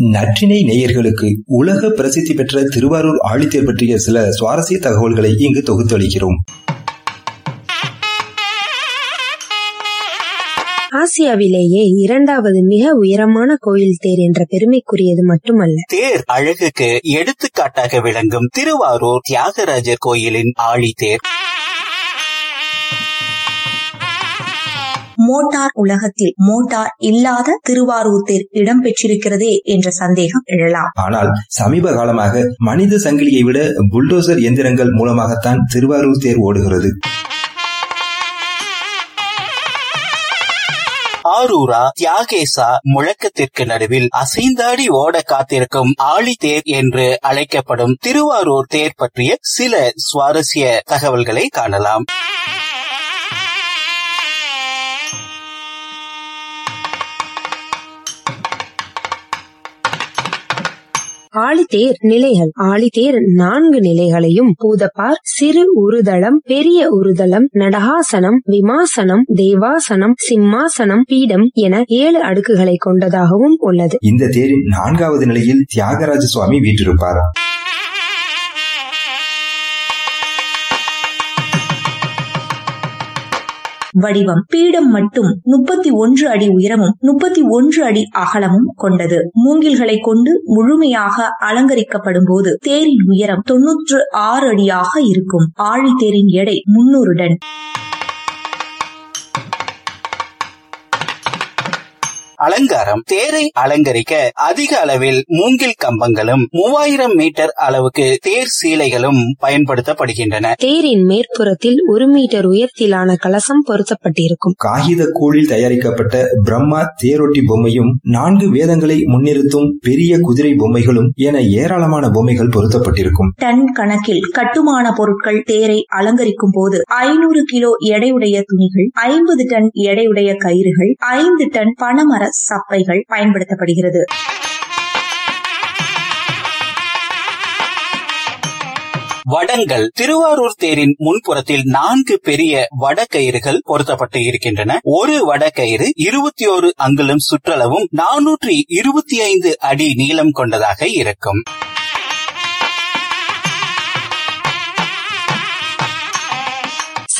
நற்றினை நேயர்களுக்கு உலக பிரசித்தி பெற்ற திருவாரூர் ஆழித்தேர் பற்றிய சில சுவாரஸ்ய தகவல்களை இங்கு தொகுத்தளிக்கிறோம். ஆசியாவிலேயே இரண்டாவது மிக உயரமான கோயில் தேர் என்ற பெருமைக்குரியது மட்டுமல்ல. தேர் அழகுக்கு எடுத்துக்காட்டாக விளங்கும் திருவாரூர் தியாகராஜர் கோயிலின் ஆழித்தேர். மோட்டார் உலகத்தில் மோட்டார் இல்லாத திருவாரூர் தேர் இடம்பெற்றிருக்கிறதே என்ற சந்தேகம் எழலாம். ஆனால் சமீப காலமாக மனித சங்கிலியை விட புல்டோசர் எந்திரங்கள் மூலமாகத்தான் திருவாரூர் தேர் ஓடுகிறது. ஆரூரா தியாகேசா முழக்கத்திற்கு நடுவில் அசைந்தாடி ஓட காத்திருக்கும் ஆழி தேர் என்று அழைக்கப்படும் திருவாரூர் தேர் பற்றிய சில சுவாரஸ்ய தகவல்களை காணலாம். ஆழித்தேர் நிலைகள். ஆழித்தேர் நான்கு நிலைகளையும் பூதப்பார் சிறு உருதளம் பெரிய உருதளம் நடகாசனம் விமாசனம் தேவாசனம் சிம்மாசனம் பீடம் என ஏழு அடுக்குகளை கொண்டதாகவும் உள்ளது. இந்த தேரின் நான்காவது நிலையில் தியாகராஜ சுவாமி வீற்றிருப்பார்? வடிவம் பீடம் மட்டும் முப்பத்தி ஒன்று அடி உயரமும் முப்பத்தி ஒன்று அடி அகலமும் கொண்டது. மூங்கில்களை கொண்டு முழுமையாக அலங்கரிக்கப்படும் போது தேரின் உயரம் தொன்னூற்று ஆறு அடியாக இருக்கும். ஆழி தேரின் எடை முன்னூறு டன். அலங்காரம் தேரை அலங்கரிக்க அதிக அளவில் மூங்கில் கம்பங்களும் மூவாயிரம் மீட்டர் அளவுக்கு தேர் சீலைகளும் பயன்படுத்தப்படுகின்றன. தேரின் மேற்புறத்தில் ஒரு மீட்டர் உயரத்திலான கலசம் பொருத்தப்பட்டிருக்கும். காகித கூழில் தயாரிக்கப்பட்ட பிரம்மா தேரொட்டி பொம்மையும் நான்கு வேதங்களை முன்னிறுத்தும் பெரிய குதிரை பொம்மைகளும் என ஏராளமான பொம்மைகள் பொருத்தப்பட்டிருக்கும். டன் கணக்கில் கட்டுமான பொருட்கள் தேரை அலங்கரிக்கும் போது ஐநூறு கிலோ எடையுடைய துணிகள் ஐம்பது டன் எடையுடைய கயிறுகள் ஐந்து டன் பணமர சப்பைகள் பயன்படுத்தப்படுகிறது. வடங்கள். திருவாரூர் தேரின் முன்புறத்தில் நான்கு பெரிய வடக்கயிறுகள் பொருத்தப்பட்டு இருக்கின்றன. ஒரு வடக்கயிறு இருபத்தி ஓரு அங்குலம் சுற்றளவும் நானூற்றி இருபத்தி ஐந்து அடி நீளம் கொண்டதாக இருக்கும்.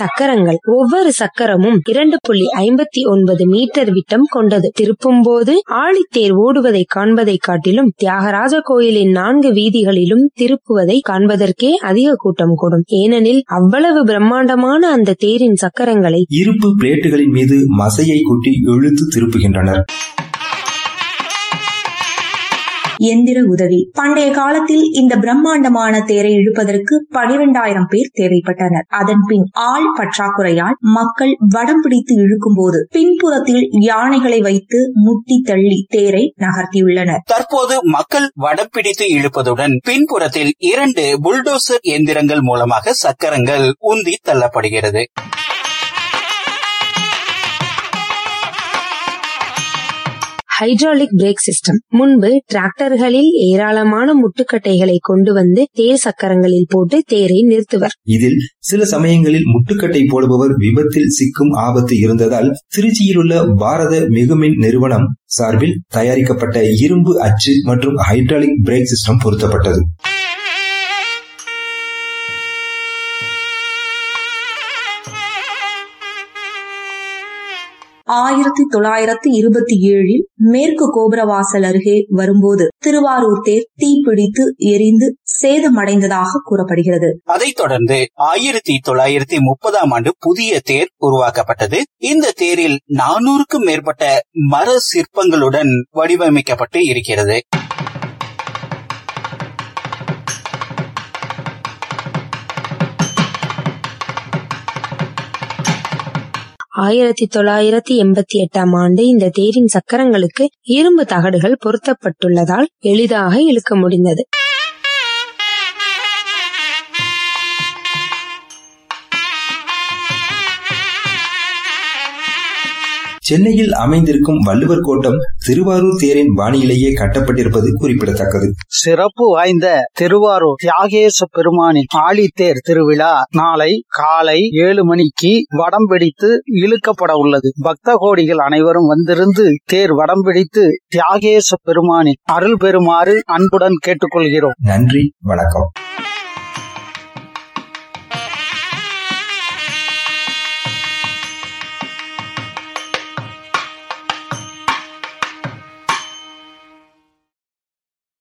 சக்கரங்கள் ஒவ்வொரு சக்கரமும் இரண்டு புள்ளி ஐம்பத்தி ஒன்பது மீட்டர் விட்டம் கொண்டது. திருப்பும் போது ஆழித்தேர் ஓடுவதை காண்பதை காட்டிலும் தியாகராஜ கோயிலின் நான்கு வீதிகளிலும் திருப்புவதை காண்பதற்கே அதிக கூட்டம் கூடும். ஏனெனில் அவ்வளவு பிரம்மாண்டமான அந்த தேரின் சக்கரங்களை இருப்பு பிளேட்டுகளின் மீது மசையை கொட்டி இழுத்து திருப்புகின்றனர். எந்திர உதவி. பண்டைய காலத்தில் இந்த பிரம்மாண்டமான தேரை இழுப்பதற்கு பனிரெண்டாயிரம் பேர் தேவைப்பட்டனர். அதன் பின் ஆள் பற்றாக்குறையால் மக்கள் வடம் பிடித்து இழுக்கும் போது பின்புறத்தில் யானைகளை வைத்து முட்டி தள்ளி தேரை நகர்த்தியுள்ளனர். தற்போது மக்கள் வடம் பிடித்து இழுப்பதுடன் பின்புறத்தில் இரண்டு புல்டோசர் எந்திரங்கள் மூலமாக சக்கரங்கள் உந்தி தள்ளப்படுகிறது. Hydraulic brake system. முன்பு டிராக்டர்களில் ஏராளமான முட்டுக்கட்டைகளை கொண்டு வந்து தேர் சக்கரங்களில் போட்டு தேரை நிறுத்துவர். இதில் சில சமயங்களில் முட்டுக்கட்டை போடுபவர் விபத்தில் சிக்கும் ஆபத்து இருந்ததால் திருச்சியிலுள்ள பாரத மிகுமின் நிறுவனம் சார்பில் தயாரிக்கப்பட்ட இரும்பு அச்சு மற்றும் ஹைட்ராலிக் பிரேக் சிஸ்டம் பொருத்தப்பட்டது. ஆயிரத்தி தொள்ளாயிரத்தி இருபத்தி ஏழில் மேற்கு கோபுரவாசல் அருகே வரும்போது திருவாரூர் தேர் தீப்பிடித்து எரிந்து சேதமடைந்ததாக கூறப்படுகிறது. அதைத் தொடர்ந்து ஆயிரத்தி தொள்ளாயிரத்தி முப்பதாம் ஆண்டு புதிய தேர் உருவாக்கப்பட்டது. இந்த தேரில் நானூறுக்கும் மேற்பட்ட மர சிற்பங்களுடன் வடிவமைக்கப்பட்டு இருக்கிறது. ஆயிரத்தி தொள்ளாயிரத்தி எண்பத்தி எட்டாம் ஆண்டு இந்த தேரின் சக்கரங்களுக்கு இரும்பு தகடுகள் பொருத்தப்பட்டுள்ளதால் எளிதாக இழுக்க முடிந்தது. சென்னையில் அமைந்திருக்கும் வள்ளுவர் கோட்டம் திருவாரூர் தேரின் பாணியிலேயே கட்டப்பட்டிருப்பது குறிப்பிடத்தக்கது. சிறப்பு வாய்ந்த திருவாரூர் தியாகேச பெருமானின் ஆழித்தேர் திருவிழா நாளை காலை ஏழு மணிக்கு வடம் பிடித்து இழுக்கப்பட உள்ளது. பக்த கோடிகள் அனைவரும் வந்திருந்து தேர் வடம் பிடித்து தியாகேச பெருமானின் அருள் பெறுமாறு அன்புடன் கேட்டுக்கொள்கிறோம். நன்றி வணக்கம்.